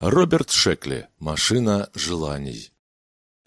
Роберт Шекли. Машина желаний.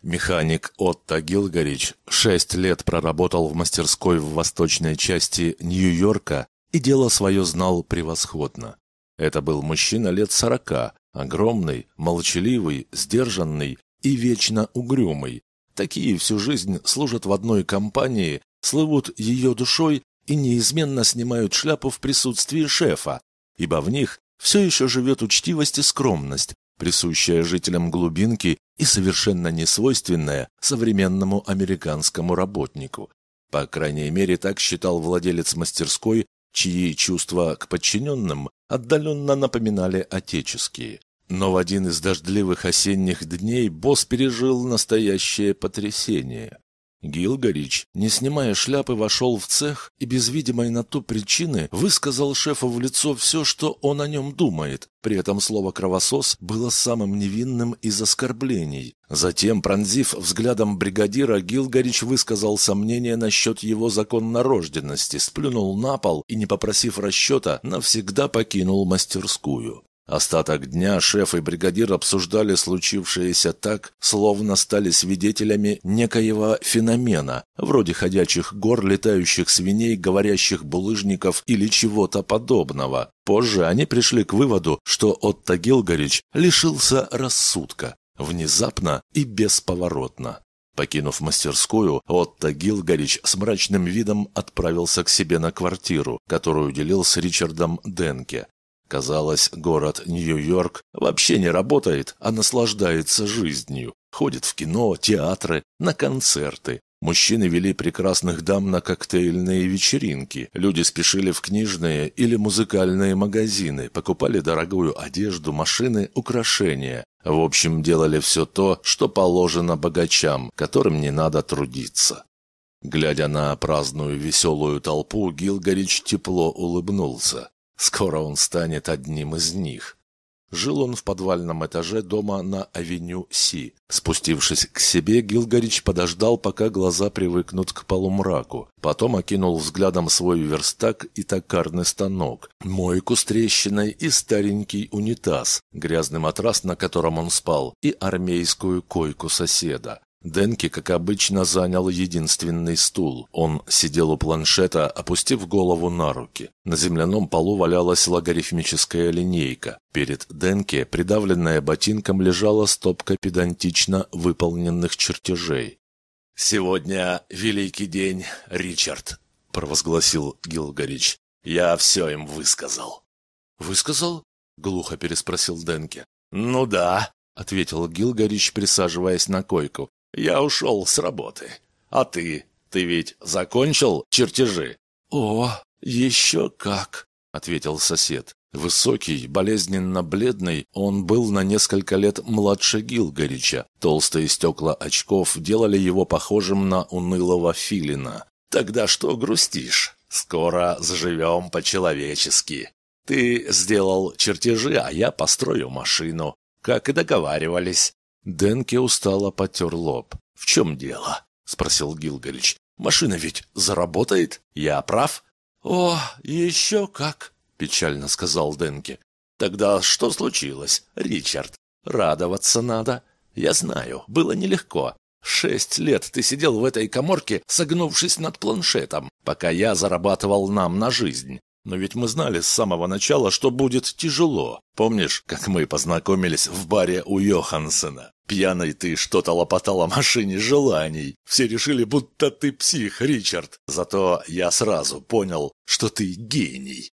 Механик Отто Гилгарич шесть лет проработал в мастерской в восточной части Нью-Йорка и дело свое знал превосходно. Это был мужчина лет сорока, огромный, молчаливый, сдержанный и вечно угрюмый. Такие всю жизнь служат в одной компании, слывут ее душой и неизменно снимают шляпу в присутствии шефа, ибо в них все еще живет учтивость и скромность, присущая жителям глубинки и совершенно несвойственная современному американскому работнику. По крайней мере, так считал владелец мастерской, чьи чувства к подчиненным отдаленно напоминали отеческие. Но в один из дождливых осенних дней босс пережил настоящее потрясение. Гилгарич, не снимая шляпы, вошел в цех и без видимой на то причины высказал шефу в лицо все, что он о нем думает. При этом слово «кровосос» было самым невинным из оскорблений. Затем, пронзив взглядом бригадира, Гилгарич высказал сомнение насчет его законнорожденности, сплюнул на пол и, не попросив расчета, навсегда покинул мастерскую. Остаток дня шеф и бригадир обсуждали случившееся так, словно стали свидетелями некоего феномена, вроде ходячих гор, летающих свиней, говорящих булыжников или чего-то подобного. Позже они пришли к выводу, что Отто Гилгарич лишился рассудка, внезапно и бесповоротно. Покинув мастерскую, Отто Гилгарич с мрачным видом отправился к себе на квартиру, которую делил с Ричардом Денке. Казалось, город Нью-Йорк вообще не работает, а наслаждается жизнью. Ходит в кино, театры, на концерты. Мужчины вели прекрасных дам на коктейльные вечеринки. Люди спешили в книжные или музыкальные магазины, покупали дорогую одежду, машины, украшения. В общем, делали все то, что положено богачам, которым не надо трудиться. Глядя на праздную веселую толпу, Гилгарич тепло улыбнулся. Скоро он станет одним из них. Жил он в подвальном этаже дома на авеню Си. Спустившись к себе, Гилгарич подождал, пока глаза привыкнут к полумраку. Потом окинул взглядом свой верстак и токарный станок, мойку с трещиной и старенький унитаз, грязный матрас, на котором он спал, и армейскую койку соседа. Денки, как обычно, занял единственный стул. Он сидел у планшета, опустив голову на руки. На земляном полу валялась логарифмическая линейка. Перед Денке, придавленная ботинком, лежала стопка педантично выполненных чертежей. «Сегодня великий день, Ричард», — провозгласил Гилгарич. «Я все им высказал». «Высказал?» — глухо переспросил Денке. «Ну да», — ответил Гилгарич, присаживаясь на койку. Я ушел с работы. А ты? Ты ведь закончил чертежи? О, еще как, ответил сосед. Высокий, болезненно бледный, он был на несколько лет младше Гилгарича. Толстые стекла очков делали его похожим на унылого филина. «Тогда что грустишь? Скоро заживем по-человечески. Ты сделал чертежи, а я построю машину, как и договаривались. Денке устало потер лоб. «В чем дело?» — спросил Гилгарич. «Машина ведь заработает? Я прав?» «О, еще как!» — печально сказал Денке. «Тогда что случилось, Ричард? Радоваться надо. Я знаю, было нелегко. Шесть лет ты сидел в этой коморке, согнувшись над планшетом, пока я зарабатывал нам на жизнь. Но ведь мы знали с самого начала, что будет тяжело. Помнишь, как мы познакомились в баре у Йохансена? Пьяный ты что-то лопотал о машине желаний. Все решили, будто ты псих, Ричард. Зато я сразу понял, что ты гений.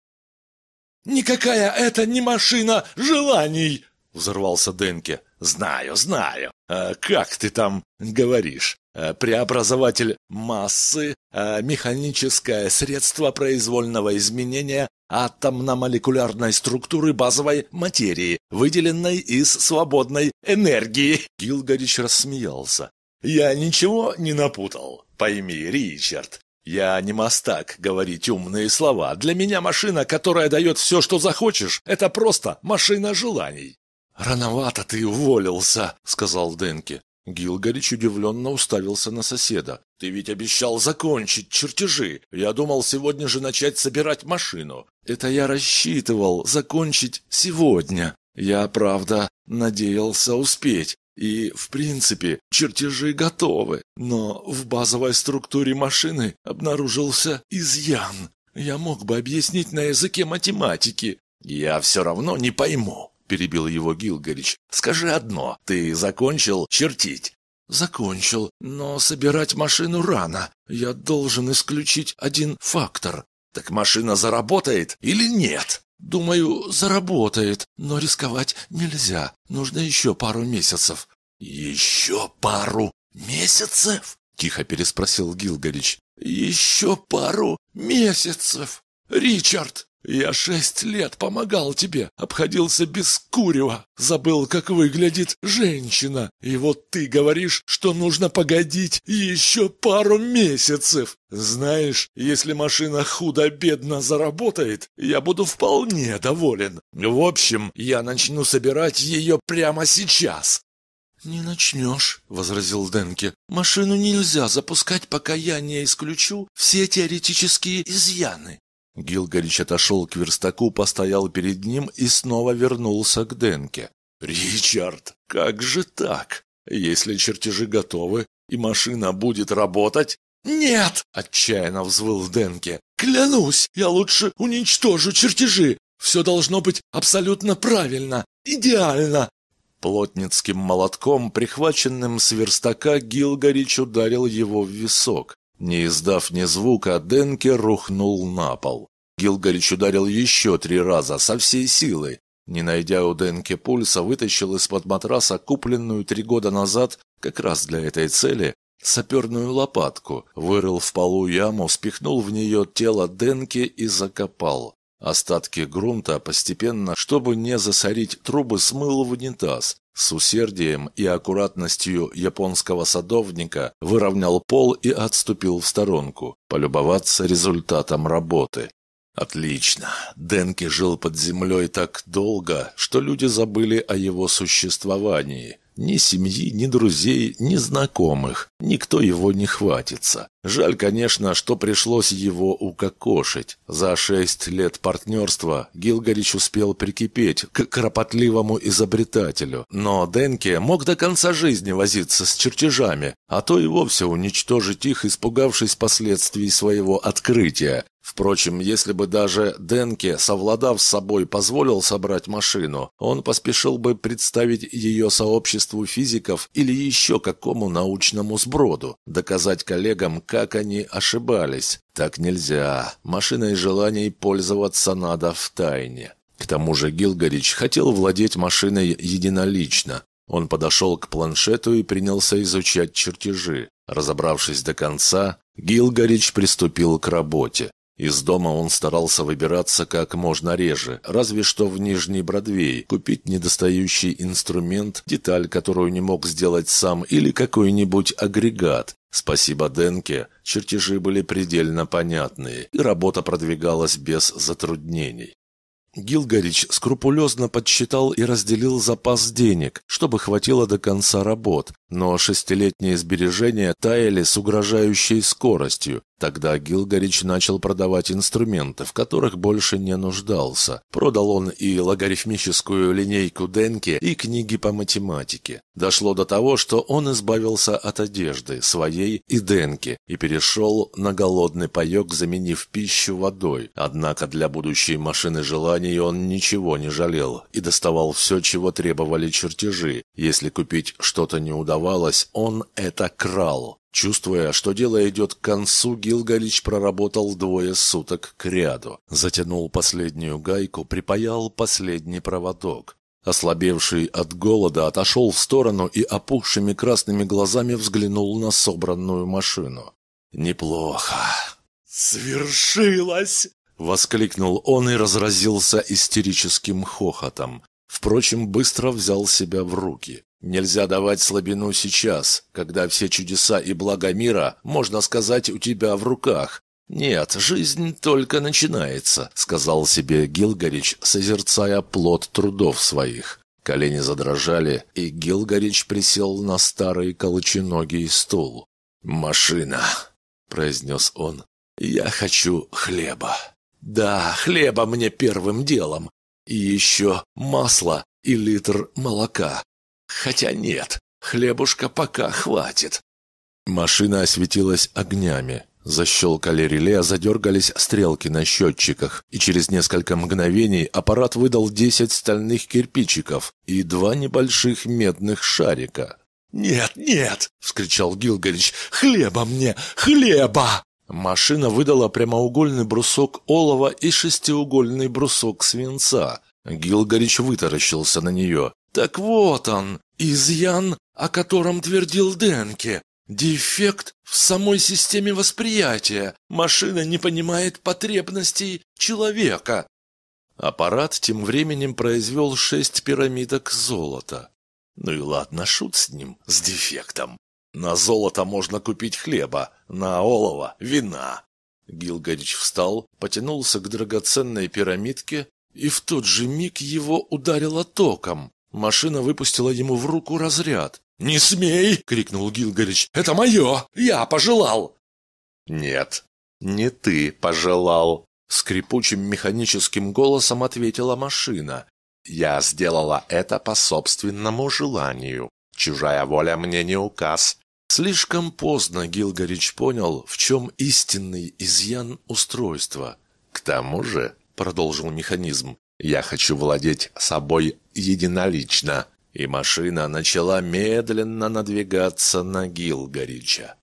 «Никакая это не машина желаний!» — взорвался Денке. «Знаю, знаю. А как ты там говоришь? Э, преобразователь массы, э, механическое средство произвольного изменения атомно-молекулярной структуры базовой материи, выделенной из свободной энергии. Гилгарич рассмеялся. «Я ничего не напутал. Пойми, Ричард, я не мастак говорить умные слова. Для меня машина, которая дает все, что захочешь, это просто машина желаний». «Рановато ты уволился», — сказал Денки. Гилгарич удивленно уставился на соседа. «Ты ведь обещал закончить чертежи. Я думал сегодня же начать собирать машину. Это я рассчитывал закончить сегодня. Я, правда, Надеялся успеть. И, в принципе, чертежи готовы, но в базовой структуре машины обнаружился изъян. Я мог бы объяснить на языке математики. Я все равно не пойму, перебил его Гилгарич. Скажи одно, ты закончил чертить? Закончил, но собирать машину рано. Я должен исключить один фактор. Так машина заработает или нет? Думаю, заработает, но рисковать нельзя. Нужно еще пару месяцев. Еще пару месяцев? Тихо переспросил Гилгарич. Еще пару месяцев. Ричард, я шесть лет помогал тебе, обходился без курева, забыл, как выглядит женщина. И вот ты говоришь, что нужно погодить еще пару месяцев. Знаешь, если машина худо-бедно заработает, я буду вполне доволен. В общем, я начну собирать ее прямо сейчас. «Не начнешь», — возразил Денке. «Машину нельзя запускать, пока я не исключу все теоретические изъяны. Гилгарич отошел к верстаку, постоял перед ним и снова вернулся к Денке. «Ричард, как же так? Если чертежи готовы и машина будет работать...» «Нет!» — отчаянно взвыл Денке. «Клянусь, я лучше уничтожу чертежи! Все должно быть абсолютно правильно, идеально!» Плотницким молотком, прихваченным с верстака, Гилгарич ударил его в висок. Не издав ни звука, Денке рухнул на пол. Гилгарич ударил еще три раза, со всей силы. Не найдя у Денке пульса, вытащил из-под матраса купленную три года назад, как раз для этой цели, саперную лопатку, вырыл в полу яму, спихнул в нее тело Денки и закопал. Остатки грунта постепенно, чтобы не засорить трубы, смыл в унитаз. С усердием и аккуратностью японского садовника выровнял пол и отступил в сторонку, полюбоваться результатом работы. Отлично. Денки жил под землей так долго, что люди забыли о его существовании. Ни семьи, ни друзей, ни знакомых. Никто его не хватится. Жаль, конечно, что пришлось его укокошить. За шесть лет партнерства Гилгарич успел прикипеть к кропотливому изобретателю. Но Денке мог до конца жизни возиться с чертежами, а то и вовсе уничтожить их, испугавшись последствий своего открытия. Впрочем, если бы даже Денке, совладав с собой, позволил собрать машину, он поспешил бы представить ее сообществу физиков или еще какому научному сброду, доказать коллегам, как они ошибались. Так нельзя. Машиной желаний пользоваться надо в тайне. К тому же Гилгарич хотел владеть машиной единолично. Он подошел к планшету и принялся изучать чертежи. Разобравшись до конца, Гилгарич приступил к работе. Из дома он старался выбираться как можно реже, разве что в Нижний Бродвей, купить недостающий инструмент, деталь, которую не мог сделать сам, или какой-нибудь агрегат. Спасибо Денке, чертежи были предельно понятные, и работа продвигалась без затруднений. Гилгарич скрупулезно подсчитал и разделил запас денег, чтобы хватило до конца работ, но шестилетние сбережения таяли с угрожающей скоростью, Тогда Гилгарич начал продавать инструменты, в которых больше не нуждался. Продал он и логарифмическую линейку Денке, и книги по математике. Дошло до того, что он избавился от одежды, своей и Денке, и перешел на голодный паек, заменив пищу водой. Однако для будущей машины желаний он ничего не жалел и доставал все, чего требовали чертежи. Если купить что-то не удавалось, он это крал. Чувствуя, что дело идет к концу, Гилгалич проработал двое суток к ряду. Затянул последнюю гайку, припаял последний проводок. Ослабевший от голода, отошел в сторону и опухшими красными глазами взглянул на собранную машину. «Неплохо!» «Свершилось!» — воскликнул он и разразился истерическим хохотом. Впрочем, быстро взял себя в руки. Нельзя давать слабину сейчас, когда все чудеса и блага мира, можно сказать, у тебя в руках. Нет, жизнь только начинается, сказал себе Гилгарич, созерцая плод трудов своих. Колени задрожали, и Гилгарич присел на старый колченогий стул. «Машина», — произнес он, — «я хочу хлеба». «Да, хлеба мне первым делом. И еще масло и литр молока. Хотя нет, хлебушка пока хватит. Машина осветилась огнями. Защелкали реле, задергались стрелки на счетчиках, и через несколько мгновений аппарат выдал десять стальных кирпичиков и два небольших медных шарика. «Нет, нет!» — вскричал Гилгарич. «Хлеба мне! Хлеба!» Машина выдала прямоугольный брусок олова и шестиугольный брусок свинца. Гилгарич вытаращился на нее. «Так вот он, изъян, о котором твердил Денке. Дефект в самой системе восприятия. Машина не понимает потребностей человека». Аппарат тем временем произвел шесть пирамидок золота. Ну и ладно, шут с ним, с дефектом. На золото можно купить хлеба, на олово – вина. Гилгарич встал, потянулся к драгоценной пирамидке, и в тот же миг его ударило током. Машина выпустила ему в руку разряд. «Не смей!» — крикнул Гилгарич. «Это мое! Я пожелал!» «Нет, не ты пожелал!» Скрипучим механическим голосом ответила машина. «Я сделала это по собственному желанию. Чужая воля мне не указ. Слишком поздно Гилгарич понял, в чем истинный изъян устройства. «К тому же», — продолжил механизм, — «я хочу владеть собой единолично». И машина начала медленно надвигаться на Гилгарича.